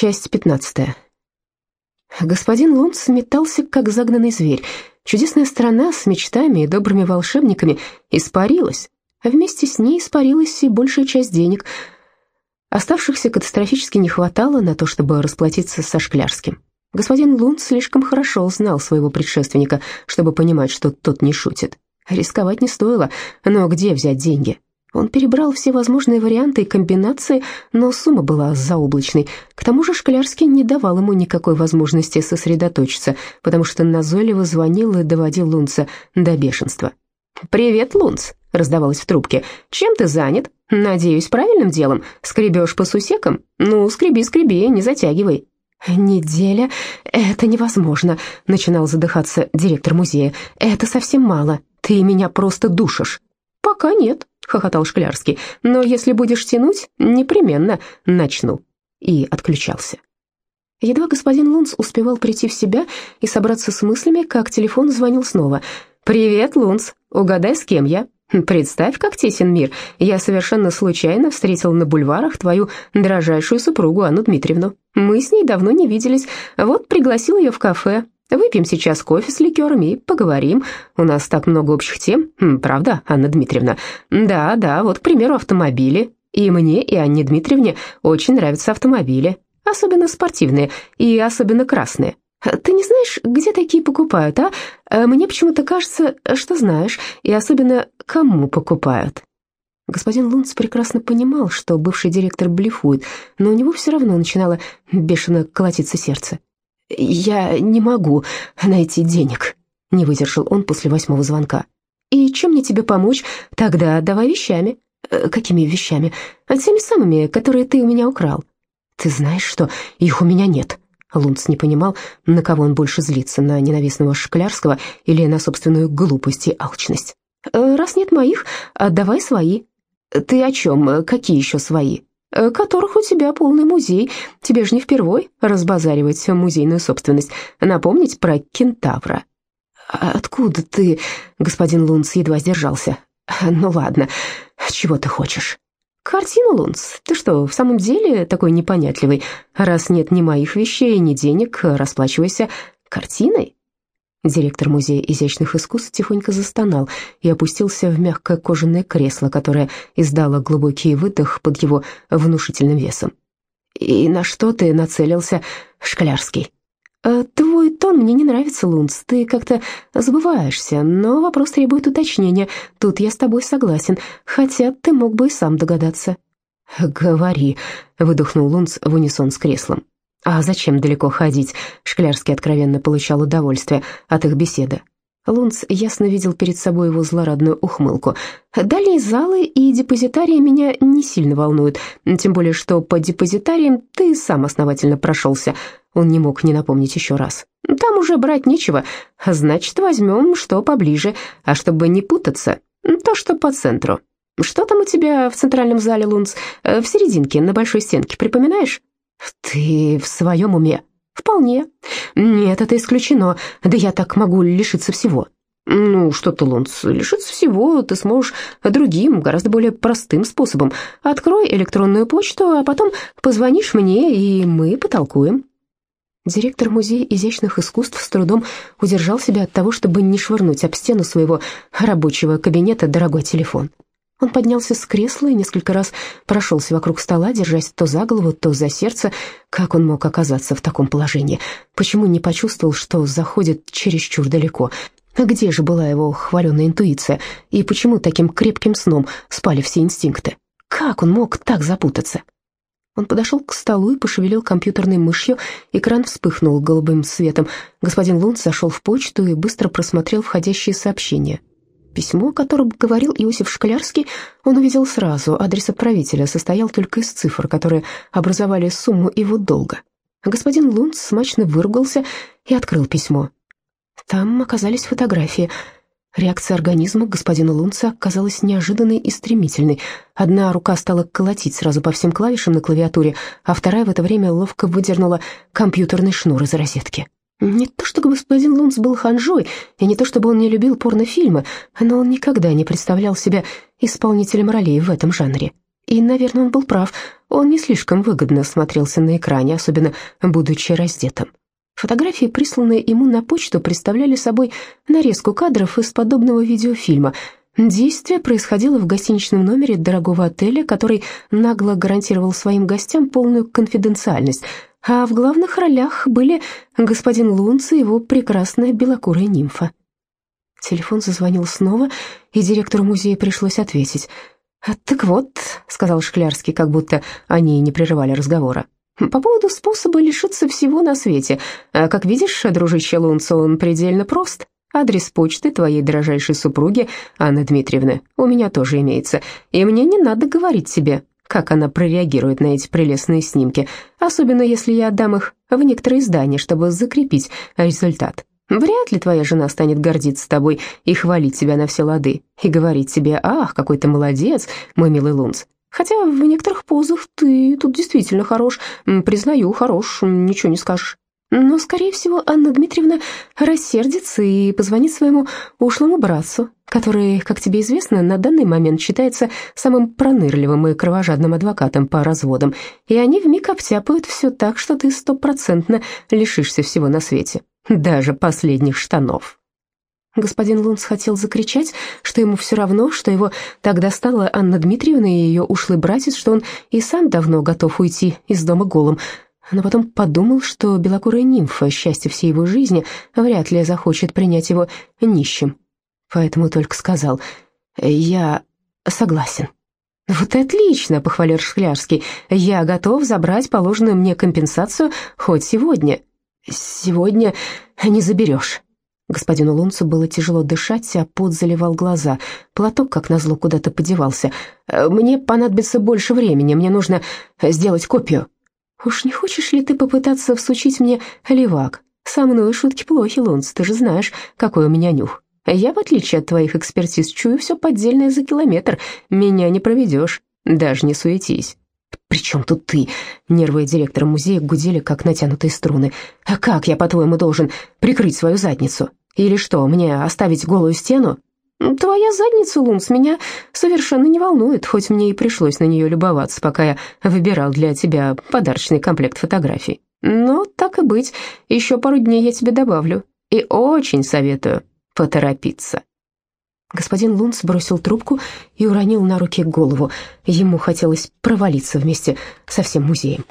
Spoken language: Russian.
Часть пятнадцатая. Господин Лунц метался, как загнанный зверь. Чудесная страна с мечтами и добрыми волшебниками испарилась, а вместе с ней испарилась и большая часть денег. Оставшихся катастрофически не хватало на то, чтобы расплатиться со Шклярским. Господин Лунц слишком хорошо знал своего предшественника, чтобы понимать, что тот не шутит. Рисковать не стоило, но где взять деньги? Он перебрал все возможные варианты и комбинации, но сумма была заоблачной. К тому же Шклярский не давал ему никакой возможности сосредоточиться, потому что назойливо звонил и доводил Лунца до бешенства. «Привет, Лунц», — раздавалось в трубке. «Чем ты занят? Надеюсь, правильным делом? Скребешь по сусекам? Ну, скреби, скреби, не затягивай». «Неделя? Это невозможно», — начинал задыхаться директор музея. «Это совсем мало. Ты меня просто душишь». «Пока нет», — хохотал Шклярский, «но если будешь тянуть, непременно начну». И отключался. Едва господин Лунц успевал прийти в себя и собраться с мыслями, как телефон звонил снова. «Привет, Лунц, угадай, с кем я?» «Представь, как тесен мир. Я совершенно случайно встретил на бульварах твою дрожайшую супругу Анну Дмитриевну. Мы с ней давно не виделись. Вот пригласил ее в кафе. Выпьем сейчас кофе с ликерами и поговорим. У нас так много общих тем, правда, Анна Дмитриевна? Да, да, вот, к примеру, автомобили. И мне, и Анне Дмитриевне очень нравятся автомобили, особенно спортивные и особенно красные. Ты не знаешь, где такие покупают, а? Э, мне почему-то кажется, что знаешь, и особенно кому покупают. Господин Лунц прекрасно понимал, что бывший директор блефует, но у него все равно начинало бешено колотиться сердце. «Я не могу найти денег», — не выдержал он после восьмого звонка. «И чем мне тебе помочь? Тогда давай вещами». «Э, «Какими вещами?» «Теми самыми, которые ты у меня украл». «Ты знаешь, что их у меня нет». Лунц не понимал, на кого он больше злится, на ненавистного Шклярского или на собственную глупость и алчность. «Э, «Раз нет моих, отдавай свои». «Ты о чем? Какие еще свои?» Э, которых у тебя полный музей. Тебе же не впервой разбазаривать музейную собственность. Напомнить про кентавра». «А «Откуда ты?» — господин Лунц едва сдержался. «Ну ладно, чего ты хочешь?» «Картину, Лунц? Ты что, в самом деле такой непонятливый? Раз нет ни моих вещей, ни денег, расплачивайся картиной?» Директор Музея изящных искусств тихонько застонал и опустился в мягкое кожаное кресло, которое издало глубокий выдох под его внушительным весом. «И на что ты нацелился, Шклярский?» «Э, «Твой тон мне не нравится, Лунц, ты как-то забываешься, но вопрос требует уточнения. Тут я с тобой согласен, хотя ты мог бы и сам догадаться». «Говори», — выдохнул Лунц в унисон с креслом. А зачем далеко ходить? Шклярский откровенно получал удовольствие от их беседы. Лунц ясно видел перед собой его злорадную ухмылку. «Далее залы и депозитарии меня не сильно волнуют, тем более что по депозитариям ты сам основательно прошелся». Он не мог не напомнить еще раз. «Там уже брать нечего, значит, возьмем что поближе, а чтобы не путаться, то, что по центру. Что там у тебя в центральном зале, Лунц? В серединке, на большой стенке, припоминаешь?» «Ты в своем уме?» «Вполне. Нет, это исключено. Да я так могу лишиться всего». «Ну, что ты, Лунц, лишиться всего ты сможешь другим, гораздо более простым способом. Открой электронную почту, а потом позвонишь мне, и мы потолкуем». Директор Музея изящных искусств с трудом удержал себя от того, чтобы не швырнуть об стену своего рабочего кабинета дорогой телефон. Он поднялся с кресла и несколько раз прошелся вокруг стола, держась то за голову, то за сердце. Как он мог оказаться в таком положении? Почему не почувствовал, что заходит чересчур далеко? Где же была его хваленая интуиция? И почему таким крепким сном спали все инстинкты? Как он мог так запутаться? Он подошел к столу и пошевелил компьютерной мышью. Экран вспыхнул голубым светом. Господин Лунц зашел в почту и быстро просмотрел входящие сообщения. Письмо, о котором говорил Иосиф Шклярский, он увидел сразу. Адрес отправителя состоял только из цифр, которые образовали сумму его долга. Господин Лунц смачно выругался и открыл письмо. Там оказались фотографии. Реакция организма господина Лунца оказалась неожиданной и стремительной. Одна рука стала колотить сразу по всем клавишам на клавиатуре, а вторая в это время ловко выдернула компьютерный шнур из розетки. Не то чтобы господин Лунц был ханжой, и не то чтобы он не любил порнофильмы, но он никогда не представлял себя исполнителем ролей в этом жанре. И, наверное, он был прав. Он не слишком выгодно смотрелся на экране, особенно будучи раздетым. Фотографии, присланные ему на почту, представляли собой нарезку кадров из подобного видеофильма. Действие происходило в гостиничном номере дорогого отеля, который нагло гарантировал своим гостям полную конфиденциальность, а в главных ролях были господин Лунц и его прекрасная белокурая нимфа. Телефон зазвонил снова, и директору музея пришлось ответить. «Так вот», — сказал Шклярский, как будто они не прерывали разговора, по поводу способа лишиться всего на свете. А, как видишь, дружище Лунцо, он предельно прост. Адрес почты твоей дорожайшей супруги, Анны Дмитриевны, у меня тоже имеется. И мне не надо говорить тебе, как она прореагирует на эти прелестные снимки, особенно если я отдам их в некоторые издания, чтобы закрепить результат. Вряд ли твоя жена станет гордиться тобой и хвалить тебя на все лады, и говорить тебе «Ах, какой ты молодец, мой милый Лунц». Хотя в некоторых позах ты тут действительно хорош, признаю, хорош, ничего не скажешь. Но, скорее всего, Анна Дмитриевна рассердится и позвонит своему ушлому братцу, который, как тебе известно, на данный момент считается самым пронырливым и кровожадным адвокатом по разводам, и они вмиг обтяпают все так, что ты стопроцентно лишишься всего на свете, даже последних штанов. Господин Лунц хотел закричать, что ему все равно, что его так достала Анна Дмитриевна и ее ушлый братец, что он и сам давно готов уйти из дома голым. Но потом подумал, что белокурая нимфа, счастье всей его жизни, вряд ли захочет принять его нищим. Поэтому только сказал «Я согласен». «Вот и отлично», — похвалил Шклярский. «Я готов забрать положенную мне компенсацию хоть сегодня». «Сегодня не заберешь». Господину Лунцу было тяжело дышать, а пот заливал глаза. Платок, как назло, куда-то подевался. «Э, «Мне понадобится больше времени, мне нужно сделать копию». «Уж не хочешь ли ты попытаться всучить мне левак? Со мной шутки плохи, Лунц, ты же знаешь, какой у меня нюх. Я, в отличие от твоих экспертиз, чую все поддельное за километр. Меня не проведешь, даже не суетись». «При чем тут ты?» Нервы директора музея гудели, как натянутые струны. «А как я, по-твоему, должен прикрыть свою задницу? Или что, мне оставить голую стену?» «Твоя задница, Лунс, меня совершенно не волнует, хоть мне и пришлось на нее любоваться, пока я выбирал для тебя подарочный комплект фотографий. Но так и быть, еще пару дней я тебе добавлю, и очень советую поторопиться». Господин Лунц бросил трубку и уронил на руки голову. Ему хотелось провалиться вместе со всем музеем.